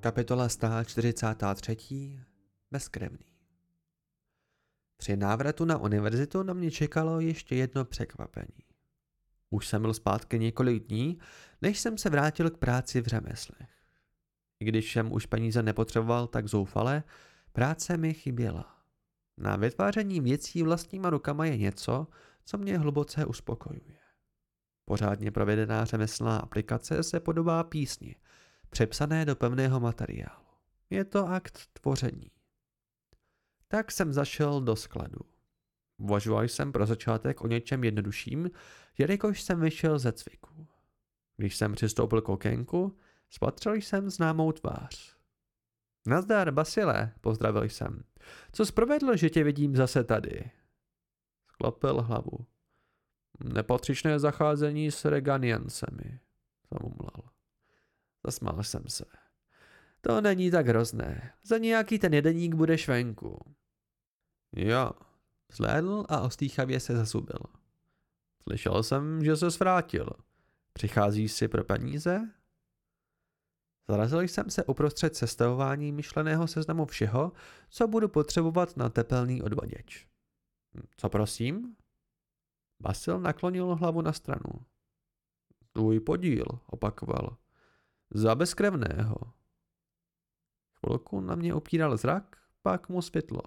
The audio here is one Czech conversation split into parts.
Kapitola 143. Bezkrevný. Při návratu na univerzitu na mě čekalo ještě jedno překvapení. Už jsem byl zpátky několik dní, než jsem se vrátil k práci v řemeslech. Když jsem už peníze nepotřeboval tak zoufale, práce mi chyběla. Na vytváření věcí vlastníma rukama je něco, co mě hluboce uspokojuje. Pořádně provedená řemeslná aplikace se podobá písni – přepsané do pevného materiálu. Je to akt tvoření. Tak jsem zašel do skladu. Uvažoval jsem pro začátek o něčem jednodušším, jelikož jsem vyšel ze cviku. Když jsem přistoupil k okénku, spatřil jsem známou tvář. Nazdar, Basile, pozdravil jsem. Co zprovedl, že tě vidím zase tady? Sklopil hlavu. Nepatřičné zacházení s Reganiancemi, zamumlal. Zasmál jsem se. To není tak hrozné. Za nějaký ten jedeník budeš venku. Jo, zhlédl a ostýchavě se zasubil. Slyšel jsem, že se zvrátil. Přicházíš si pro peníze? Zarazil jsem se uprostřed sestavování myšleného seznamu všeho, co budu potřebovat na tepelný odvaděč. Co prosím? Basil naklonil hlavu na stranu. Tvůj podíl, opakoval. Za bezkrevného. Chvilku na mě opíral zrak, pak mu spětlo.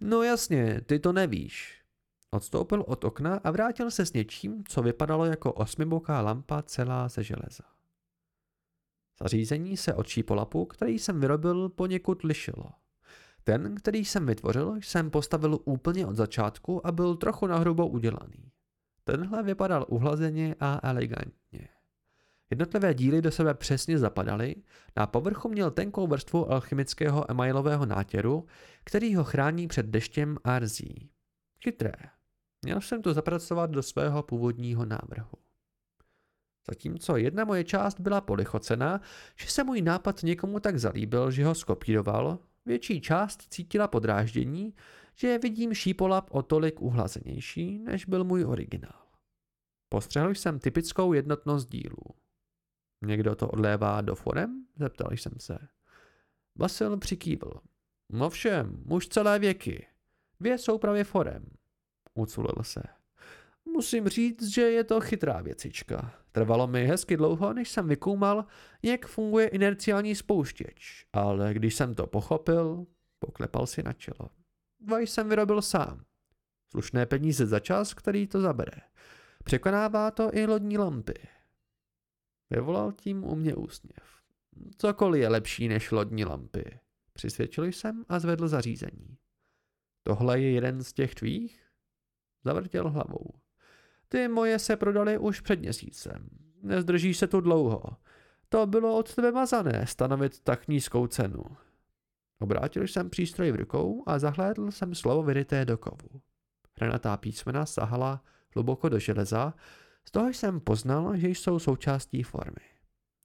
No jasně, ty to nevíš. Odstoupil od okna a vrátil se s něčím, co vypadalo jako osmiboká lampa celá ze železa. Zařízení se od šípolapu, který jsem vyrobil, poněkud lišilo. Ten, který jsem vytvořil, jsem postavil úplně od začátku a byl trochu nahrubo udělaný. Tenhle vypadal uhlazeně a elegantně. Jednotlivé díly do sebe přesně zapadaly, na povrchu měl tenkou vrstvu alchemického emailového nátěru, který ho chrání před deštěm a rzí. Chytré. Měl jsem to zapracovat do svého původního návrhu. Zatímco jedna moje část byla polichocena, že se můj nápad někomu tak zalíbil, že ho skopíroval, větší část cítila podráždění, že vidím šípolap o tolik uhlazenější, než byl můj originál. Postřehl jsem typickou jednotnost dílů. Někdo to odlévá do forem? Zeptal jsem se. Basil přikývl. No všem, už celé věky. Dvě jsou právě forem. Uculil se. Musím říct, že je to chytrá věcička. Trvalo mi hezky dlouho, než jsem vykoumal, jak funguje inerciální spouštěč, ale když jsem to pochopil, poklepal si na čelo. Dva jsem vyrobil sám. Slušné peníze za čas, který to zabere. Překonává to i lodní lampy. Vyvolal tím u mě úsměv. Cokoliv je lepší než lodní lampy. Přisvědčil jsem a zvedl zařízení. Tohle je jeden z těch tvých? Zavrtěl hlavou. Ty moje se prodaly už před měsícem. Nezdržíš se tu dlouho. To bylo od tebe mazané stanovit tak nízkou cenu. Obrátil jsem přístroj v rukou a zahlédl jsem slovo vyryté do kovu. Hranatá písmena sahala hluboko do železa z toho jsem poznal, že jsou součástí formy.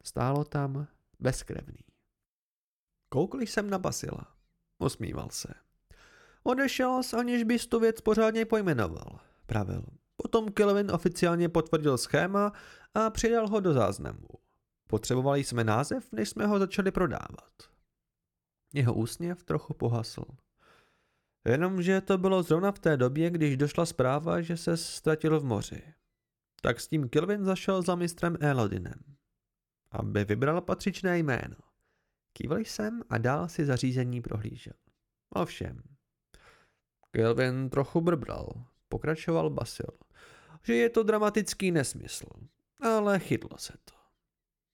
Stálo tam bezkrevný. Koukl jsem na Basila. Osmíval se. Odešel, aniž bys tu věc pořádně pojmenoval, pravil. Potom Kelvin oficiálně potvrdil schéma a přidal ho do záznamu. Potřebovali jsme název, než jsme ho začali prodávat. Jeho úsměv trochu pohasl. Jenomže to bylo zrovna v té době, když došla zpráva, že se ztratil v moři tak s tím Kelvin zašel za mistrem Elodinem, aby vybral patřičné jméno. Kývl jsem a dál si zařízení prohlížel. Ovšem, Kelvin trochu brbral, pokračoval Basil, že je to dramatický nesmysl, ale chytlo se to.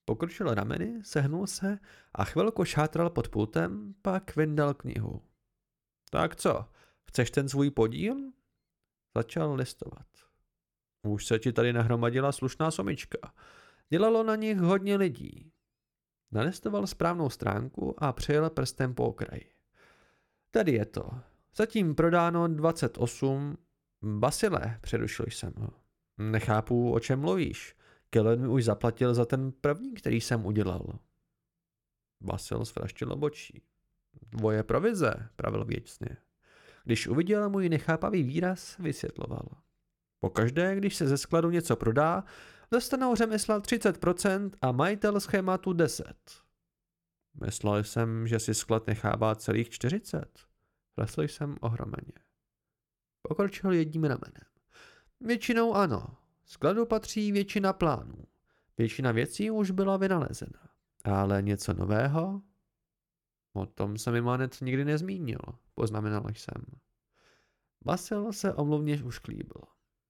Pokročil rameny, sehnul se a chvilku šátral pod pultem, pak vyndal knihu. Tak co, chceš ten svůj podíl? Začal listovat. Už se ti tady nahromadila slušná somička. Dělalo na nich hodně lidí. Nalistoval správnou stránku a přejel prstem po okraji. Tady je to. Zatím prodáno 28. Basile, přerušil jsem ho. Nechápu, o čem mluvíš. Kellen mi už zaplatil za ten první, který jsem udělal. Basil zvraštil obočí. Tvoje provize, pravil věcně. Když uviděl můj nechápavý výraz, vysvětloval. Pokaždé, když se ze skladu něco prodá, dostanou řemesla 30% a majitel schématu 10. Myslel jsem, že si sklad nechává celých 40. Lesl jsem ohromeně. Pokročil jedním ramenem. Většinou ano. Skladu patří většina plánů. Většina věcí už byla vynalezena. Ale něco nového? O tom se mi Manet nikdy nezmínil, poznamenal jsem. Basil se omluvně už klíbil.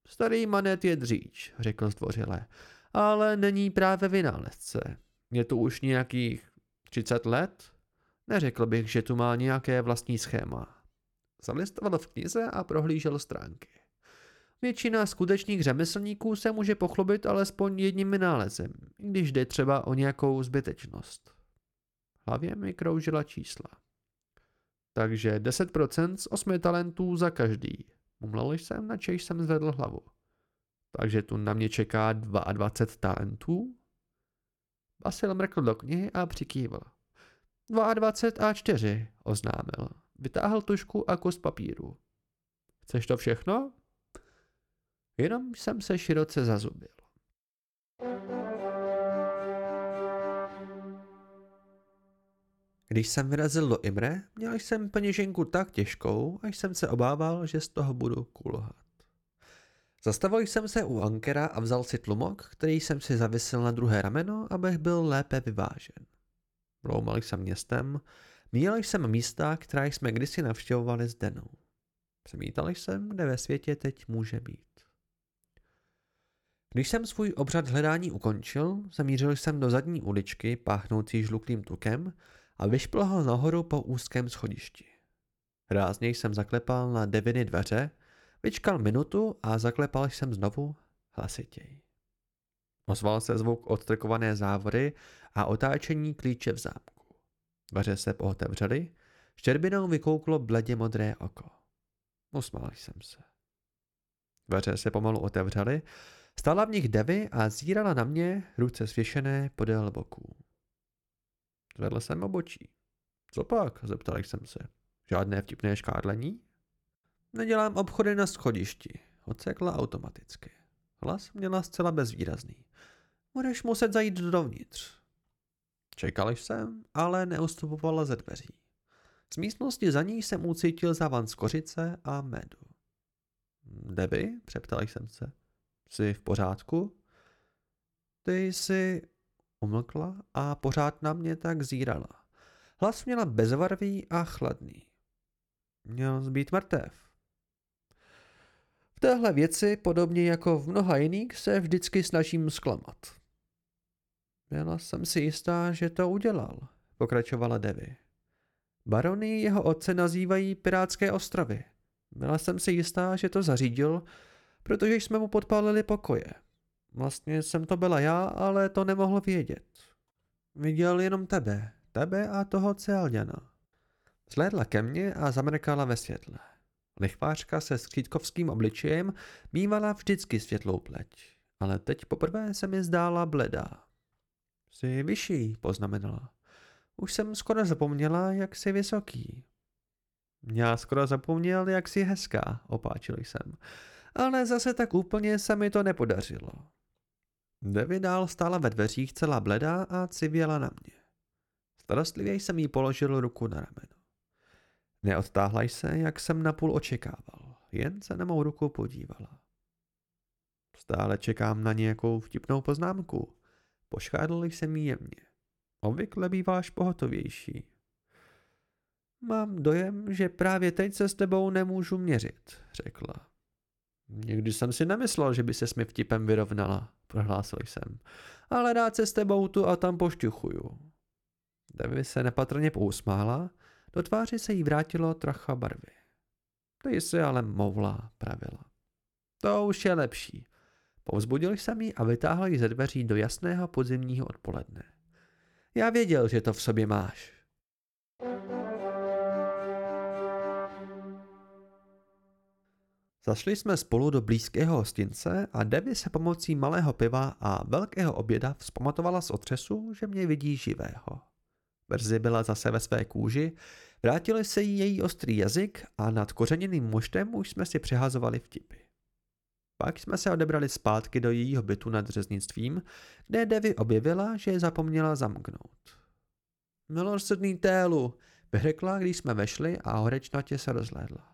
Starý Manet je dříč, řekl zdvořile, ale není právě vynálezce. Je tu už nějakých 30 let? Neřekl bych, že tu má nějaké vlastní schéma. Zalistoval v knize a prohlížel stránky. Většina skutečných řemeslníků se může pochlubit alespoň jedním vynálezem, když jde třeba o nějakou zbytečnost. hlavě mi kroužila čísla. Takže 10% z 8 talentů za každý. Mumlal jsem, na jsem zvedl hlavu. Takže tu na mě čeká 22 talentů? Basil mrkl do knihy a přikývl. 22 a 4, oznámil. Vytáhl tušku a kus papíru. Chceš to všechno? Jenom jsem se široce zazubil. Když jsem vyrazil do Imre, měl jsem peněženku tak těžkou, až jsem se obával, že z toho budu kulhat. Zastavil jsem se u ankera a vzal si tlumok, který jsem si zavisil na druhé rameno, abych byl lépe vyvážen. Bloumal jsem městem, míjel jsem místa, která jsme kdysi navštěvovali s Denou. Přemítal jsem, kde ve světě teď může být. Když jsem svůj obřad hledání ukončil, zamířil jsem do zadní uličky, páchnoucí žluklým tukem a vyšplhal nahoru po úzkém schodišti. Rázně jsem zaklepal na deviny dveře, vyčkal minutu a zaklepal jsem znovu hlasitěji. Ozval se zvuk odtrkované závory a otáčení klíče v zámku. Dveře se pootevřely, štěrbinou vykouklo bledě modré oko. Usmál jsem se. Dveře se pomalu otevřely, stála v nich Devy a zírala na mě, ruce svěšené podél boků. Zvedl jsem obočí. Co pak? zeptal jsem se. Žádné vtipné škádlení? Nedělám obchody na schodišti, odsekla automaticky. Hlas měla zcela bezvýrazný. Budeš muset zajít dovnitř. Čekal jsem, ale neustupovala ze dveří. Z místnosti za ní jsem ucítil závan z kořice a medu. Debbie, přeptal jsem se. Jsi v pořádku? Ty jsi umlkla a pořád na mě tak zírala. Hlas měla bezvarvý a chladný. Měl být mrtev. V téhle věci, podobně jako v mnoha jiných, se vždycky snažím zklamat. Byla jsem si jistá, že to udělal, pokračovala Devi. Barony jeho otce nazývají Pirátské ostrovy. Byla jsem si jistá, že to zařídil, protože jsme mu podpálili pokoje. Vlastně jsem to byla já, ale to nemohl vědět. Viděl jenom tebe, tebe a toho Celděna. Zhlédla ke mně a zamrkala ve světle. Lichvářka se skřítkovským obličejem mývala vždycky světlou pleť, ale teď poprvé se mi zdála bledá. Jsi vyšší, poznamenala. Už jsem skoro zapomněla, jak jsi vysoký. Já skoro zapomněl, jak jsi hezká, opáčil jsem. Ale zase tak úplně se mi to nepodařilo. Devi dál stála ve dveřích celá bledá a civěla na mě. Starostlivě jsem jí položil ruku na rameno. Neodtáhla se, jak jsem napůl očekával, jen se na mou ruku podívala. Stále čekám na nějakou vtipnou poznámku. Poškádl jsem jí jemně. Obvykle býváš pohotovější. Mám dojem, že právě teď se s tebou nemůžu měřit, řekla. Nikdy jsem si nemyslel, že by se s mi vtipem vyrovnala, prohlásil jsem. Ale rád se s tebou tu a tam pošťuchuju. Devi se nepatrně pousmála, do tváře se jí vrátilo trocha barvy. Ty jsi ale mouvla, pravila. To už je lepší. Povzbudil jsem ji a vytáhl ji ze dveří do jasného podzimního odpoledne. Já věděl, že to v sobě máš. Zašli jsme spolu do blízkého hostince a Devi se pomocí malého piva a velkého oběda vzpamatovala z otřesu, že mě vidí živého. Brzy byla zase ve své kůži, vrátil se jí její ostrý jazyk a nad kořeněným muštem už jsme si přihazovali vtipy. Pak jsme se odebrali zpátky do jejího bytu nad řeznictvím, kde Devi objevila, že je zapomněla zamknout. Milosrdný télu, vyhrekla, když jsme vešli a horečnatě se rozhlédla.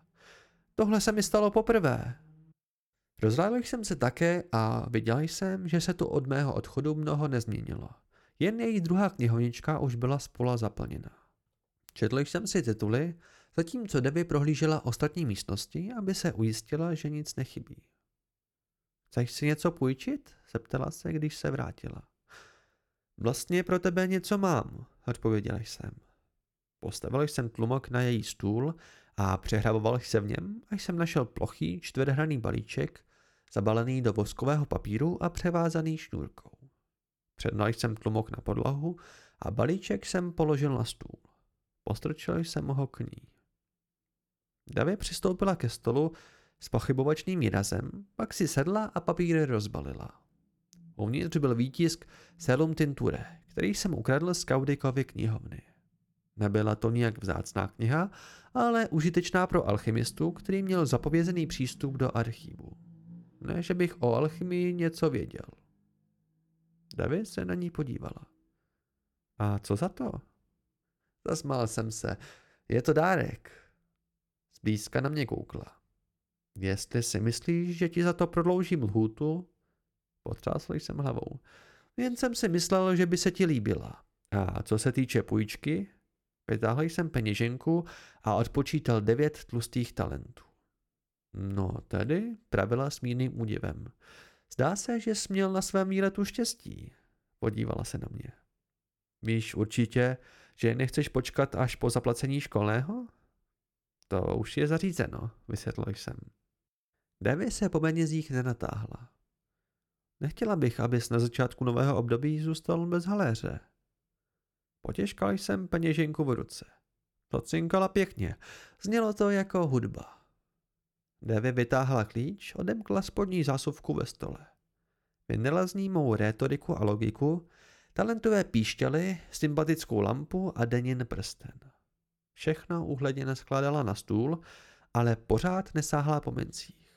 Tohle se mi stalo poprvé. Rozhlédl jsem se také a viděl jsem, že se tu od mého odchodu mnoho nezměnilo. Jen její druhá knihovnička už byla spola zaplněna. Četl jsem si tituly, zatímco Debbie prohlížela ostatní místnosti, aby se ujistila, že nic nechybí. Chceš si něco půjčit? zeptala se, když se vrátila. Vlastně pro tebe něco mám, odpověděl jsem. Postavil jsem tlumok na její stůl a přehraboval se v něm, až jsem našel plochý čtvrthraný balíček, zabalený do voskového papíru a převázaný šňůrkou. Přednal jsem tlumok na podlahu a balíček jsem položil na stůl. Postrčil jsem ho k ní. Davě přistoupila ke stolu s pochybovačným výrazem, pak si sedla a papíry rozbalila. Uvnitř byl výtisk Selum Tinture, který jsem ukradl z Kaudikovy knihovny. Nebyla to nijak vzácná kniha, ale užitečná pro alchymistu, který měl zapovězený přístup do archivu. Ne, že bych o alchymii něco věděl. David se na ní podívala. A co za to? Zasmál jsem se. Je to dárek. Zblízka na mě koukla. Jestli si myslíš, že ti za to prodloužím lhůtu? Potřásl jsem hlavou. Jen jsem si myslel, že by se ti líbila. A co se týče půjčky, vytáhl jsem peněženku a odpočítal devět tlustých talentů. No tedy, pravila s mírným údivem. Zdá se, že jsi měl na svém výletu štěstí. Podívala se na mě. Víš určitě, že nechceš počkat až po zaplacení školného? To už je zařízeno, vysvětlil jsem. Devi se po penězích nenatáhla. Nechtěla bych, abys na začátku nového období zůstal bez haléře. Potěžkal jsem peněženku v ruce. Procinkala pěkně. Znělo to jako hudba. Devi vytáhla klíč, odemkla spodní zásuvku ve stole. Vynala z ní mou rétoriku a logiku, talentové píšťaly, sympatickou lampu a denin prsten. Všechno uhleděně skládala na stůl, ale pořád nesáhla po mincích.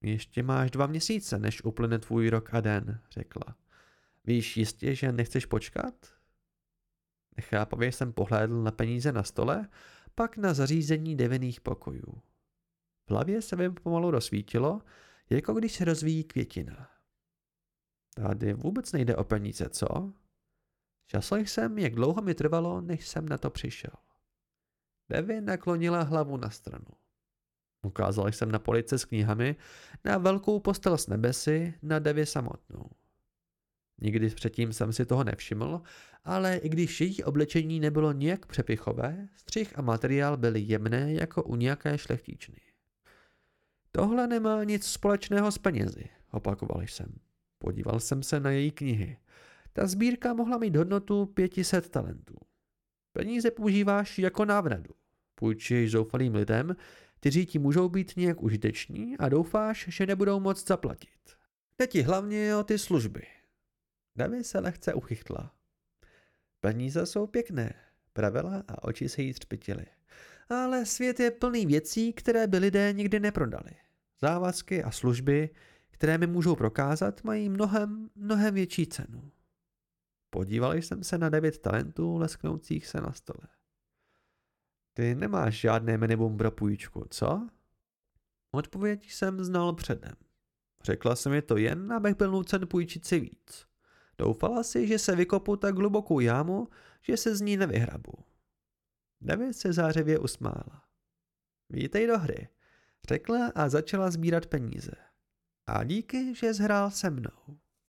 Ještě máš dva měsíce, než uplyne tvůj rok a den, řekla. Víš jistě, že nechceš počkat? Nechápavě jsem pohlédl na peníze na stole, pak na zařízení devených pokojů. V hlavě se mi pomalu rozsvítilo, jako když se rozvíjí květina. Tady vůbec nejde o peníze, co? Časl jsem, jak dlouho mi trvalo, než jsem na to přišel. Devi naklonila hlavu na stranu. Ukázal jsem na police s knihami, na velkou postel s nebesy, na Devi samotnou. Nikdy předtím jsem si toho nevšiml, ale i když její oblečení nebylo nijak přepichové, střih a materiál byly jemné jako u nějaké šlechtičny. Tohle nemá nic společného s penězi, opakoval jsem. Podíval jsem se na její knihy. Ta sbírka mohla mít hodnotu 500 talentů. Peníze používáš jako návradu. Půjčíš zoufalým lidem, kteří ti můžou být nějak užiteční a doufáš, že nebudou moc zaplatit. Jde ti hlavně o ty služby. Davy se lehce uchychtla. Peníze jsou pěkné, pravila a oči se jí třpitily. Ale svět je plný věcí, které by lidé nikdy neprodali. Závazky a služby, které mi můžou prokázat, mají mnohem, mnohem větší cenu. Podíval jsem se na devět talentů lesknoucích se na stole. Ty nemáš žádné minimum pro půjčku, co? Odpověď jsem znal předem. Řekla jsem mi to jen, abych byl nucen půjčit si víc. Doufala si, že se vykopu tak hlubokou jámu, že se z ní nevyhrabu. David se zářivě usmála. Vítej do hry, řekla a začala sbírat peníze. A díky, že zhrál se mnou.